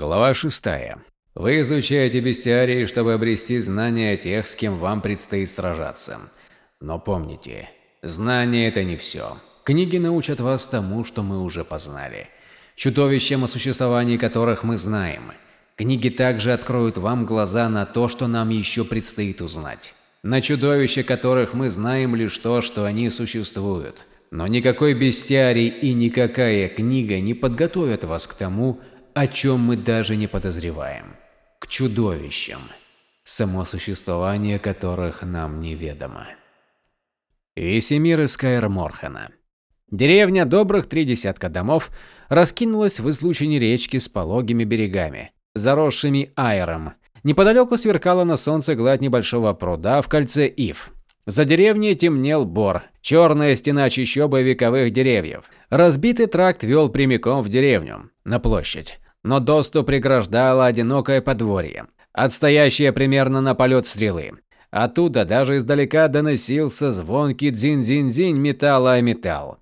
Глава 6. Вы изучаете бестиарии, чтобы обрести знания о тех, с кем вам предстоит сражаться. Но помните, знания – это не все. Книги научат вас тому, что мы уже познали. Чудовищам, о существовании которых мы знаем. Книги также откроют вам глаза на то, что нам еще предстоит узнать. На чудовища, которых мы знаем лишь то, что они существуют. Но никакой бестиарий и никакая книга не подготовят вас к тому, о чем мы даже не подозреваем. К чудовищам, само существование которых нам неведомо. Весемир из Каэр Морхана. Деревня добрых три десятка домов раскинулась в излучине речки с пологими берегами, заросшими аэром. Неподалеку сверкала на солнце гладь небольшого пруда в кольце ив. За деревней темнел бор, черная стена чащобы вековых деревьев. Разбитый тракт вел прямиком в деревню, на площадь но доступ преграждало одинокое подворье, отстоящее примерно на полет стрелы. Оттуда даже издалека доносился звонкий дзинь-дзинь-дзинь металла о металл.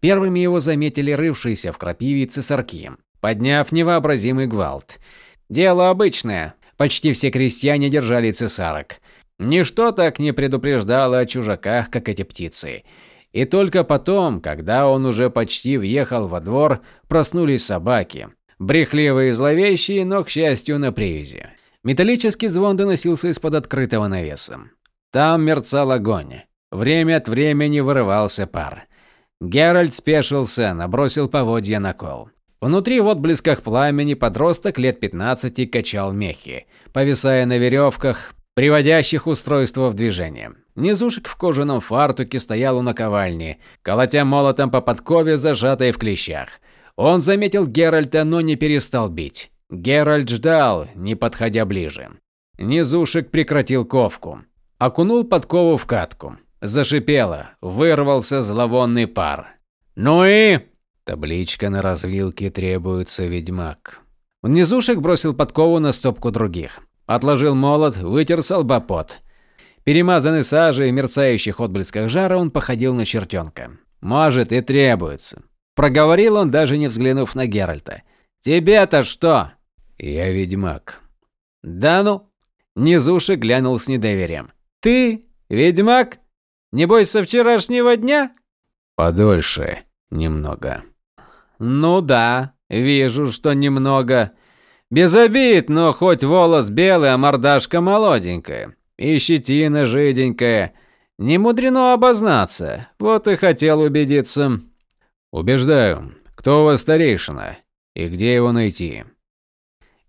Первыми его заметили рывшиеся в крапиве цесарки, подняв невообразимый гвалт. Дело обычное, почти все крестьяне держали цесарок. Ничто так не предупреждало о чужаках, как эти птицы. И только потом, когда он уже почти въехал во двор, проснулись собаки, Брехливые и зловещие, но, к счастью, на привязи. Металлический звон доносился из-под открытого навеса. Там мерцал огонь. Время от времени вырывался пар. Геральт спешился, набросил поводья на кол. Внутри в отблесках пламени подросток лет 15 качал мехи, повисая на веревках, приводящих устройство в движение. Низушек в кожаном фартуке стоял у наковальни, колотя молотом по подкове, зажатой в клещах. Он заметил Геральта, но не перестал бить. Геральт ждал, не подходя ближе. Низушек прекратил ковку. Окунул подкову в катку. Зашипело, вырвался зловонный пар. «Ну и?» Табличка на развилке требуется ведьмак. Низушек бросил подкову на стопку других. Отложил молот, вытер с Перемазанный сажей и мерцающих отблесках жара, он походил на чертенка. Может и требуется. Проговорил он, даже не взглянув на Геральта. «Тебе-то что?» «Я ведьмак». «Да ну?» Низуши глянул с недоверием. «Ты? Ведьмак? Небось, со вчерашнего дня?» «Подольше. Немного». «Ну да, вижу, что немного. Без обид, но хоть волос белый, а мордашка молоденькая. И щетина жиденькая. Не мудрено обознаться. Вот и хотел убедиться». Убеждаю. Кто у вас старейшина? И где его найти?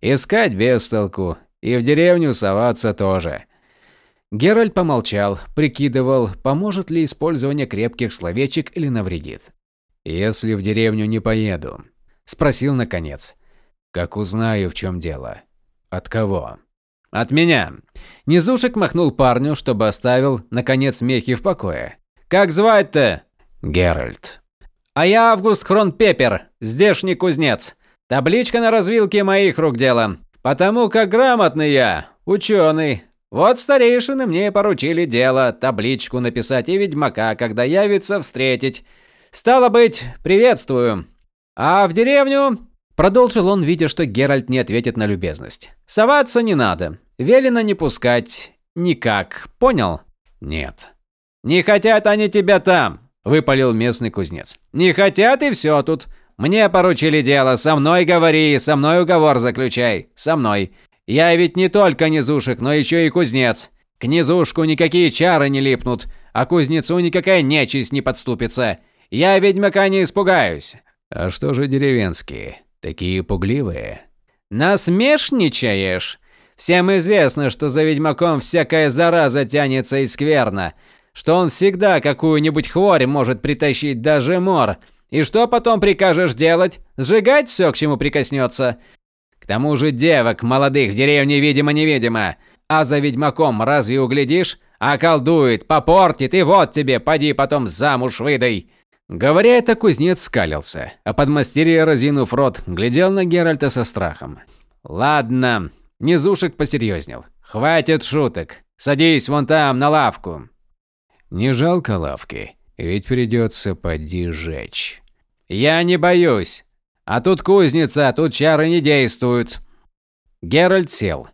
Искать без толку. И в деревню соваться тоже. Геральт помолчал, прикидывал, поможет ли использование крепких словечек или навредит. «Если в деревню не поеду?» – спросил наконец. «Как узнаю, в чем дело? От кого?» «От меня!» Низушек махнул парню, чтобы оставил, наконец, мехи в покое. «Как звать-то?» «Геральт». А я Август Хронпепер, здешний кузнец. Табличка на развилке моих рук дело. Потому как грамотный я, ученый. Вот старейшины мне поручили дело, табличку написать и ведьмака, когда явится, встретить. Стало быть, приветствую. А в деревню Продолжил он, видя, что Геральт не ответит на любезность. «Соваться не надо. Велено не пускать. Никак. Понял?» «Нет». «Не хотят они тебя там. – выпалил местный кузнец. «Не хотят и все тут. Мне поручили дело, со мной говори, со мной уговор заключай, со мной. Я ведь не только низушек, но еще и кузнец. К низушку никакие чары не липнут, а кузнецу никакая нечисть не подступится. Я ведьмака не испугаюсь». «А что же деревенские? Такие пугливые?» «Насмешничаешь? Всем известно, что за ведьмаком всякая зараза тянется и скверно что он всегда какую-нибудь хворь может притащить даже мор. И что потом прикажешь делать? Сжигать все, к чему прикоснется? К тому же девок молодых в деревне видимо-невидимо. А за ведьмаком разве углядишь? А колдует, попортит, и вот тебе, поди потом замуж выдай. Говоря это, кузнец скалился, а подмастерье, разинув рот, глядел на Геральта со страхом. «Ладно», – Низушек посерьезнел. «Хватит шуток. Садись вон там, на лавку. Не жалко лавки, ведь придется поди жечь. Я не боюсь. А тут кузница, тут чары не действуют. Геральт сел.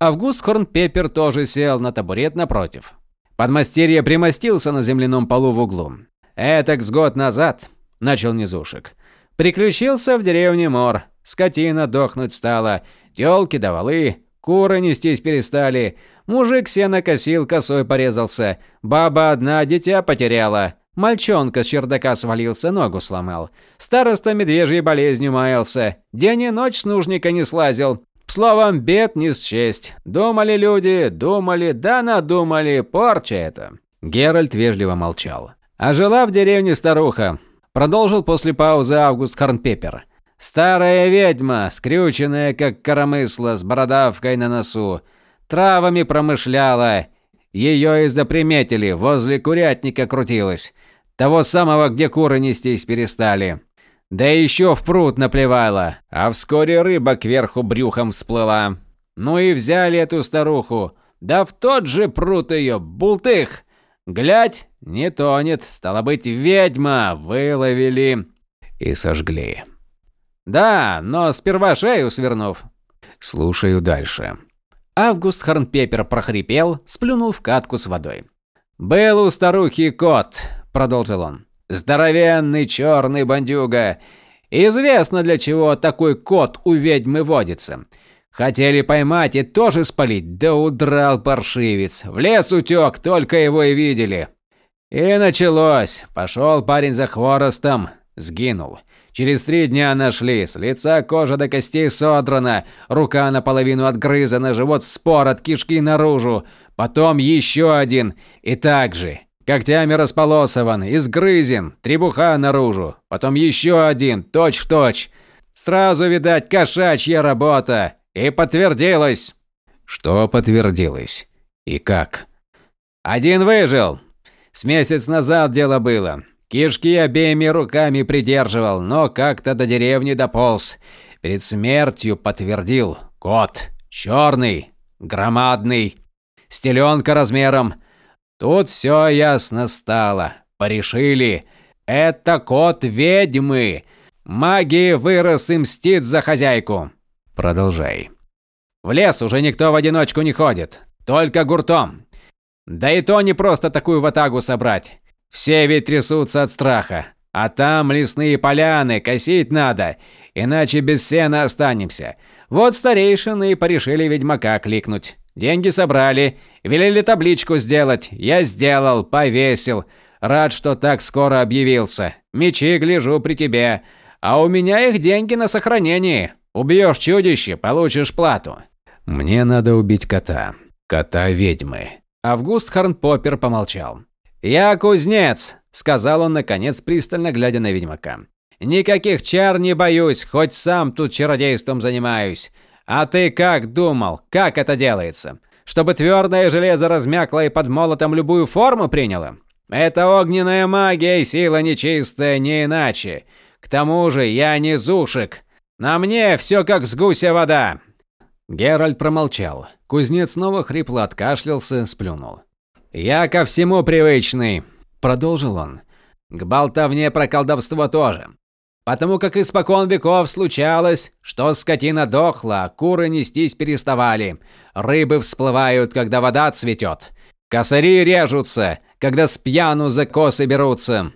Август Хорнпеппер тоже сел на табурет напротив. Подмастерье примостился на земляном полу в углу. «Этак с год назад», – начал Низушек, – «приключился в деревне Мор. Скотина дохнуть стала, тёлки да валы, куры нестись перестали, мужик сено косил, косой порезался, баба одна дитя потеряла, мальчонка с чердака свалился, ногу сломал, староста медвежьей болезнью маялся, день и ночь с нужника не слазил, Словом, бед не счесть. Думали люди, думали, да надумали, порча это. Геральт вежливо молчал. А жила в деревне старуха. Продолжил после паузы Август Харнпепер. Старая ведьма, скрюченная, как коромысло, с бородавкой на носу. Травами промышляла. Ее и заприметили, возле курятника крутилась. Того самого, где куры нестись перестали. Да еще в пруд наплевала, а вскоре рыба кверху брюхом всплыла. Ну и взяли эту старуху. Да в тот же пруд ее, бултых. Глядь, не тонет, стало быть, ведьма, выловили. И сожгли. Да, но сперва шею свернув. Слушаю дальше. Август Харнпепер прохрипел, сплюнул в катку с водой. «Был у старухи кот», – продолжил он. «Здоровенный черный бандюга. Известно, для чего такой кот у ведьмы водится. Хотели поймать и тоже спалить, да удрал паршивец. В лес утек, только его и видели. И началось. Пошел парень за хворостом, сгинул. Через три дня нашли, с лица кожа до костей содрана, рука наполовину отгрызана, живот спор от кишки наружу. Потом еще один, и так же. Когтями располосован, изгрызен, требуха наружу. Потом еще один, точь в точь. Сразу, видать, кошачья работа. И подтвердилось. Что подтвердилось? И как? Один выжил. С месяц назад дело было. Кишки обеими руками придерживал, но как-то до деревни дополз. Перед смертью подтвердил. Кот. Черный. Громадный. Стеленка размером. Тут все ясно стало. Порешили. Это кот ведьмы. Магии вырос и мстит за хозяйку. Продолжай. В лес уже никто в одиночку не ходит. Только гуртом. Да и то не просто такую ватагу собрать. Все ведь трясутся от страха. А там лесные поляны, косить надо, иначе без сена останемся. Вот старейшины и порешили ведьмака кликнуть. Деньги собрали, велели табличку сделать. Я сделал, повесил. Рад, что так скоро объявился. Мечи гляжу при тебе. А у меня их деньги на сохранении. Убьешь чудище, получишь плату. Мне надо убить кота. Кота ведьмы. Август Харнпоппер помолчал. «Я кузнец», – сказал он, наконец, пристально глядя на ведьмака. «Никаких чар не боюсь, хоть сам тут чародейством занимаюсь. А ты как думал, как это делается? Чтобы твердое железо размякло и под молотом любую форму приняло? Это огненная магия и сила нечистая, не иначе. К тому же я не зушек. На мне все как с гуся вода». Геральт промолчал. Кузнец снова хрипло откашлялся, сплюнул. «Я ко всему привычный», – продолжил он. «К болтовне про колдовство тоже. Потому как испокон веков случалось, что скотина дохла, куры нестись переставали, рыбы всплывают, когда вода цветет, косари режутся, когда с пьяну за косы берутся.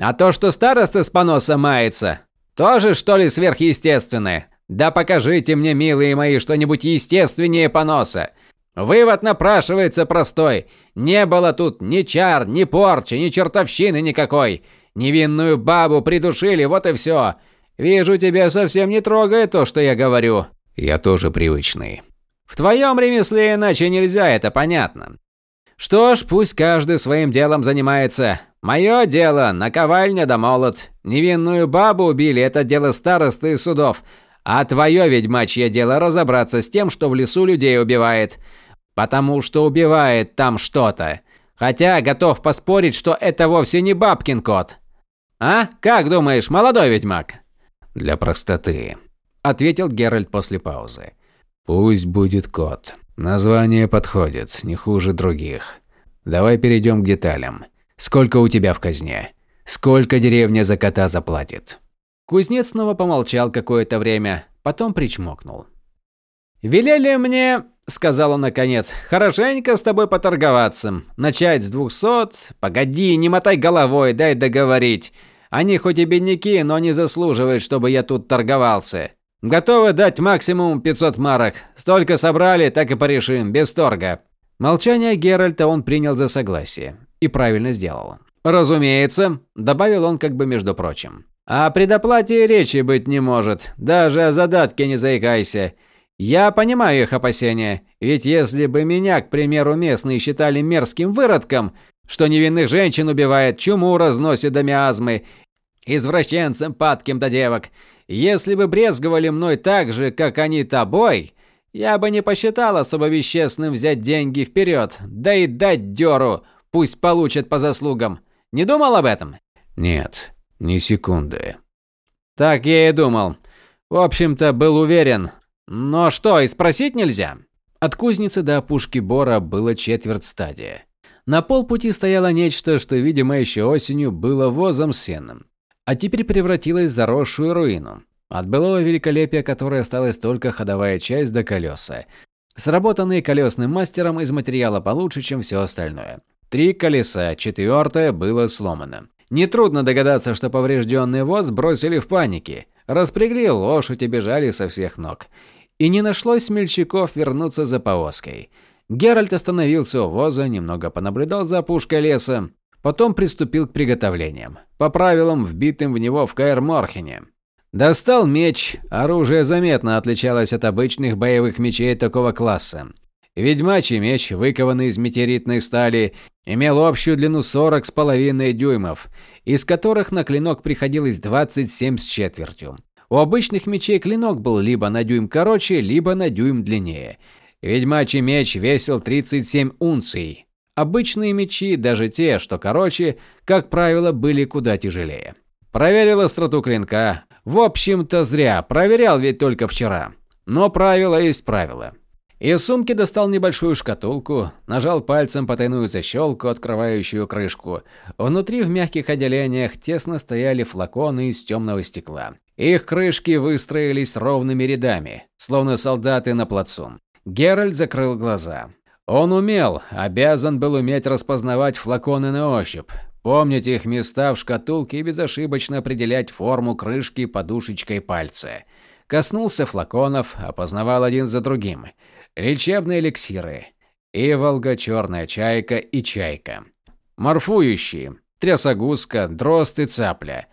А то, что староста с поноса мается, тоже что ли сверхъестественное? Да покажите мне, милые мои, что-нибудь естественнее поноса. Вывод напрашивается простой. Не было тут ни чар, ни порчи, ни чертовщины никакой. Невинную бабу придушили, вот и все. Вижу, тебя совсем не трогает то, что я говорю. Я тоже привычный. В твоем ремесле иначе нельзя, это понятно. Что ж, пусть каждый своим делом занимается. Мое дело – наковальня да молот. Невинную бабу убили – это дело старосты и судов. А твое ведьмачье дело – разобраться с тем, что в лесу людей убивает. Потому что убивает там что-то. Хотя готов поспорить, что это вовсе не бабкин кот. А? Как думаешь, молодой ведьмак? Для простоты, ответил Геральт после паузы. Пусть будет кот. Название подходит, не хуже других. Давай перейдем к деталям. Сколько у тебя в казне? Сколько деревня за кота заплатит? Кузнец снова помолчал какое-то время, потом причмокнул. «Велели мне, — сказал он наконец, — хорошенько с тобой поторговаться. Начать с двухсот? Погоди, не мотай головой, дай договорить. Они хоть и бедняки, но не заслуживают, чтобы я тут торговался. Готовы дать максимум 500 марок. Столько собрали, так и порешим, без торга». Молчание Геральта он принял за согласие. И правильно сделал. «Разумеется», – добавил он как бы между прочим. «О предоплате речи быть не может. Даже о задатке не заикайся. Я понимаю их опасения. Ведь если бы меня, к примеру, местные считали мерзким выродком, что невинных женщин убивает, чуму разносит до миазмы, извращенцем падким до девок, если бы брезговали мной так же, как они тобой, я бы не посчитал особо вещественным взять деньги вперед, да и дать дёру, пусть получат по заслугам. Не думал об этом? Нет, ни секунды. Так я и думал. В общем-то, был уверен. Но что, и спросить нельзя? От кузницы до опушки Бора было четверть стадия. На полпути стояло нечто, что, видимо, еще осенью было возом сеном а теперь превратилась в заросшую руину. От былого великолепия которой осталась только ходовая часть до колеса, сработанные колесным мастером из материала получше, чем все остальное. Три колеса, четвертое было сломано. Нетрудно догадаться, что поврежденный воз бросили в панике. Распрягли лошадь и бежали со всех ног. И не нашлось смельчаков вернуться за повозкой. Геральт остановился у воза, немного понаблюдал за опушкой леса, Потом приступил к приготовлениям, по правилам, вбитым в него в Каэр-Морхене. Достал меч, оружие заметно отличалось от обычных боевых мечей такого класса. Ведьмачий меч, выкованный из метеоритной стали, имел общую длину 40 с половиной дюймов, из которых на клинок приходилось 27 с четвертью. У обычных мечей клинок был либо на дюйм короче, либо на дюйм длиннее. Ведьмачий меч весил 37 унций, Обычные мечи, даже те, что короче, как правило, были куда тяжелее. Проверил остроту клинка. В общем-то, зря. Проверял ведь только вчера. Но правило есть правило. Из сумки достал небольшую шкатулку, нажал пальцем потайную защелку, открывающую крышку. Внутри в мягких отделениях тесно стояли флаконы из темного стекла. Их крышки выстроились ровными рядами, словно солдаты на плацу. Геральт закрыл глаза. Он умел, обязан был уметь распознавать флаконы на ощупь, помнить их места в шкатулке и безошибочно определять форму крышки подушечкой пальца. Коснулся флаконов, опознавал один за другим. Лечебные эликсиры. Иволга, черная чайка и чайка. Морфующие. Трясогузка, дрозд и цапля.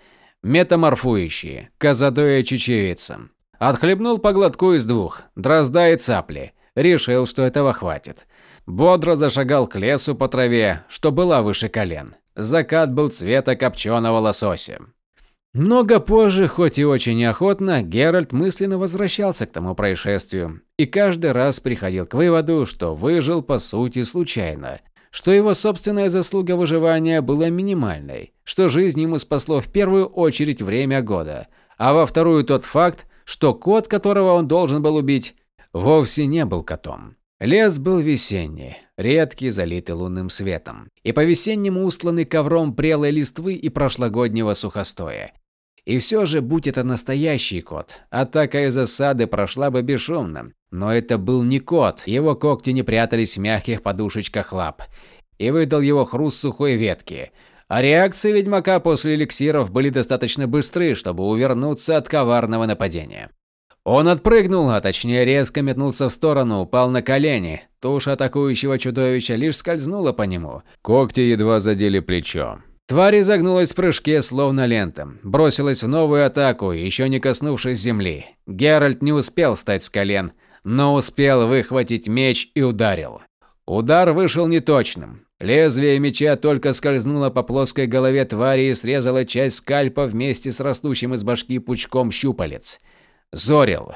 Метаморфующие. Казадоя чечевица. Отхлебнул по глотку из двух. Дрозда и цапли. Решил, что этого хватит. Бодро зашагал к лесу по траве, что была выше колен. Закат был цвета копченого лосося. Много позже, хоть и очень неохотно, Геральт мысленно возвращался к тому происшествию и каждый раз приходил к выводу, что выжил по сути случайно, что его собственная заслуга выживания была минимальной, что жизнь ему спасло в первую очередь время года, а во вторую тот факт, что кот, которого он должен был убить, вовсе не был котом. Лес был весенний, редкий, залитый лунным светом, и по-весеннему устланный ковром прелой листвы и прошлогоднего сухостоя. И все же, будь это настоящий кот, атака из осады прошла бы бесшумно. Но это был не кот, его когти не прятались в мягких подушечках лап. И выдал его хруст сухой ветки. А реакции ведьмака после эликсиров были достаточно быстры, чтобы увернуться от коварного нападения. Он отпрыгнул, а точнее резко метнулся в сторону, упал на колени. Туша атакующего чудовища лишь скользнула по нему. Когти едва задели плечо. Тварь изогнулась в прыжке, словно лента. Бросилась в новую атаку, еще не коснувшись земли. Геральт не успел встать с колен, но успел выхватить меч и ударил. Удар вышел неточным. Лезвие меча только скользнуло по плоской голове твари и срезало часть скальпа вместе с растущим из башки пучком щупалец. Зорил.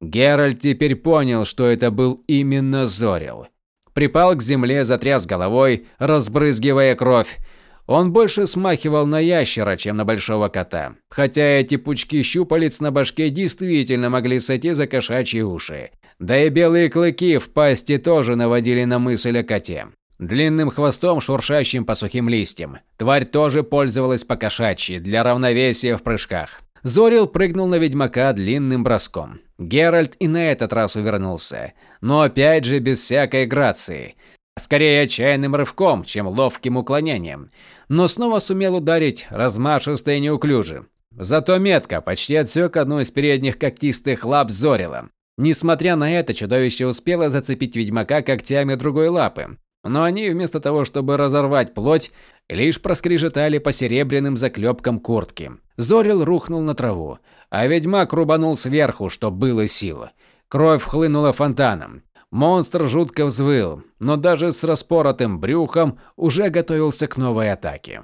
Геральт теперь понял, что это был именно Зорил. Припал к земле, затряс головой, разбрызгивая кровь. Он больше смахивал на ящера, чем на большого кота. Хотя эти пучки щупалец на башке действительно могли сойти за кошачьи уши. Да и белые клыки в пасти тоже наводили на мысль о коте. Длинным хвостом, шуршащим по сухим листьям. Тварь тоже пользовалась по-кошачьи, для равновесия в прыжках. Зорил прыгнул на ведьмака длинным броском. Геральт и на этот раз увернулся, но опять же без всякой грации. Скорее отчаянным рывком, чем ловким уклонением. Но снова сумел ударить размашисто и неуклюже. Зато метко почти отсек одну из передних когтистых лап Зорила. Несмотря на это, чудовище успело зацепить ведьмака когтями другой лапы. Но они, вместо того, чтобы разорвать плоть, лишь проскрежетали по серебряным заклепкам куртки. Зорил рухнул на траву, а ведьмак рубанул сверху, что было силы. Кровь хлынула фонтаном. Монстр жутко взвыл, но даже с распоротым брюхом уже готовился к новой атаке.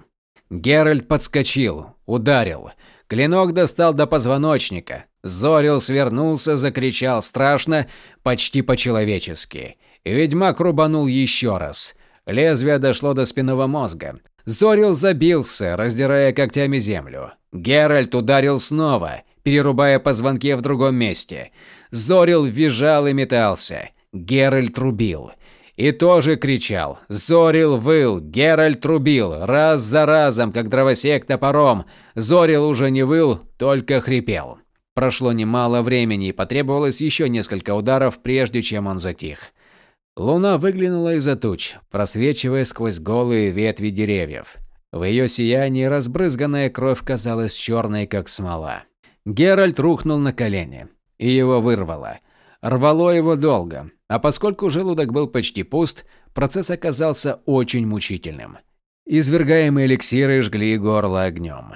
Геральт подскочил, ударил. Клинок достал до позвоночника. Зорил свернулся, закричал страшно, почти по-человечески. Ведьмак рубанул еще раз. Лезвие дошло до спинного мозга. Зорил забился, раздирая когтями землю. Геральт ударил снова, перерубая позвонки в другом месте. Зорил визжал и метался. Геральт рубил. И тоже кричал. Зорил выл, Геральт рубил, раз за разом, как дровосек топором. Зорил уже не выл, только хрипел. Прошло немало времени, и потребовалось еще несколько ударов, прежде чем он затих. Луна выглянула из-за туч, просвечивая сквозь голые ветви деревьев. В ее сиянии разбрызганная кровь казалась черной, как смола. Геральт рухнул на колени, и его вырвало. Рвало его долго, а поскольку желудок был почти пуст, процесс оказался очень мучительным. Извергаемые эликсиры жгли горло огнем.